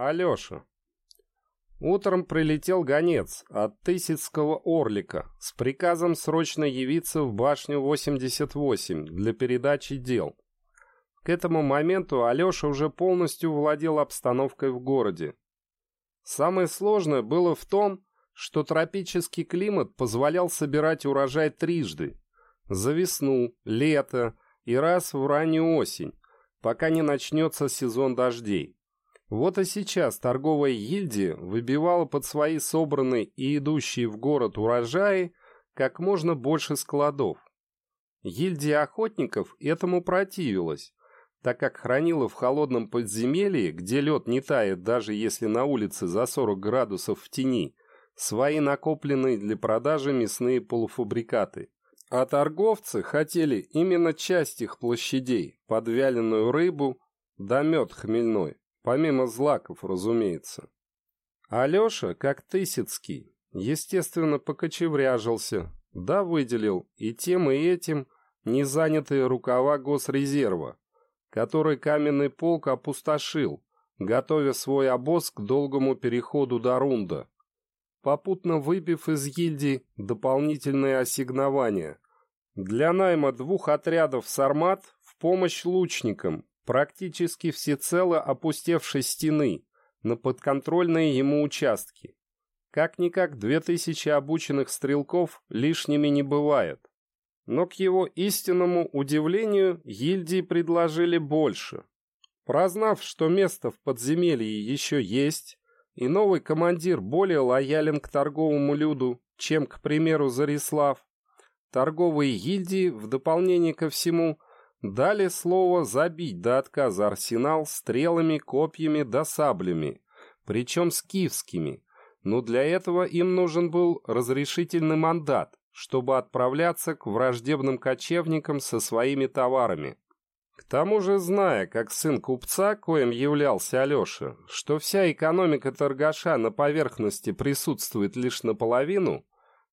Алеша. Утром прилетел гонец от Тысяцкого Орлика с приказом срочно явиться в башню 88 для передачи дел. К этому моменту Алеша уже полностью владел обстановкой в городе. Самое сложное было в том, что тропический климат позволял собирать урожай трижды – за весну, лето и раз в раннюю осень, пока не начнется сезон дождей. Вот и сейчас торговая гильдия выбивала под свои собранные и идущие в город урожаи как можно больше складов. Гильдия охотников этому противилась, так как хранила в холодном подземелье, где лед не тает даже если на улице за 40 градусов в тени, свои накопленные для продажи мясные полуфабрикаты. А торговцы хотели именно часть их площадей, подвяленную рыбу да мед хмельной. Помимо злаков, разумеется. Алеша, как Тысяцкий, естественно, покочевряжился, да выделил и тем, и этим незанятые рукава госрезерва, который каменный полк опустошил, готовя свой обоз к долгому переходу до Рунда, попутно выбив из гильдии дополнительные ассигнования для найма двух отрядов «Сармат» в помощь лучникам практически всецело опустевшей стены на подконтрольные ему участки. Как-никак две тысячи обученных стрелков лишними не бывает. Но к его истинному удивлению гильдии предложили больше. Прознав, что место в подземелье еще есть, и новый командир более лоялен к торговому люду, чем, к примеру, Зарислав, торговые гильдии, в дополнение ко всему, Дали слово забить до отказа арсенал стрелами, копьями да саблями, причем скифскими, но для этого им нужен был разрешительный мандат, чтобы отправляться к враждебным кочевникам со своими товарами. К тому же, зная, как сын купца, коим являлся Алеша, что вся экономика торгаша на поверхности присутствует лишь наполовину,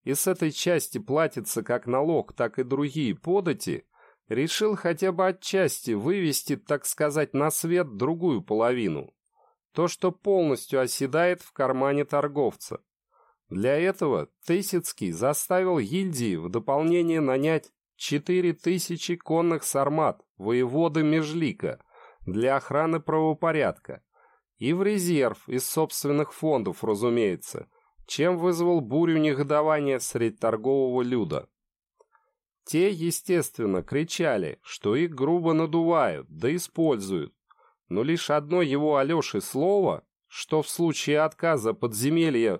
и с этой части платится как налог, так и другие подати – решил хотя бы отчасти вывести, так сказать, на свет другую половину. То, что полностью оседает в кармане торговца. Для этого Тысяцкий заставил гильдии в дополнение нанять 4000 конных сармат воеводы Межлика для охраны правопорядка и в резерв из собственных фондов, разумеется, чем вызвал бурю негодования среди торгового люда. Те, естественно, кричали, что их грубо надувают, да используют. Но лишь одно его Алёши слово, что в случае отказа подземелья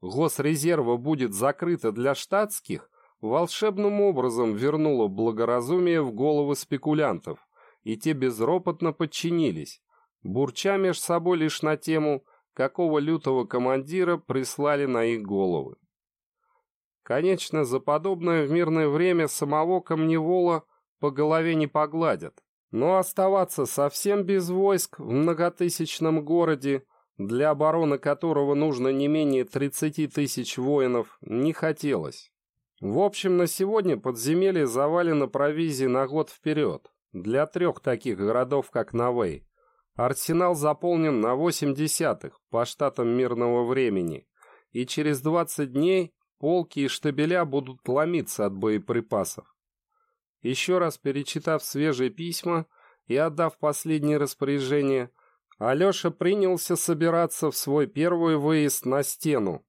госрезерва будет закрыто для штатских, волшебным образом вернуло благоразумие в головы спекулянтов, и те безропотно подчинились, бурча меж собой лишь на тему, какого лютого командира прислали на их головы. Конечно, за подобное в мирное время самого камневола по голове не погладят. Но оставаться совсем без войск в многотысячном городе, для обороны которого нужно не менее 30 тысяч воинов, не хотелось. В общем, на сегодня подземелье завалено провизией на год вперед, для трех таких городов, как Навей. Арсенал заполнен на 8 десятых по штатам мирного времени, и через 20 дней Полки и штабеля будут ломиться от боеприпасов. Еще раз перечитав свежие письма и отдав последнее распоряжение, Алеша принялся собираться в свой первый выезд на стену,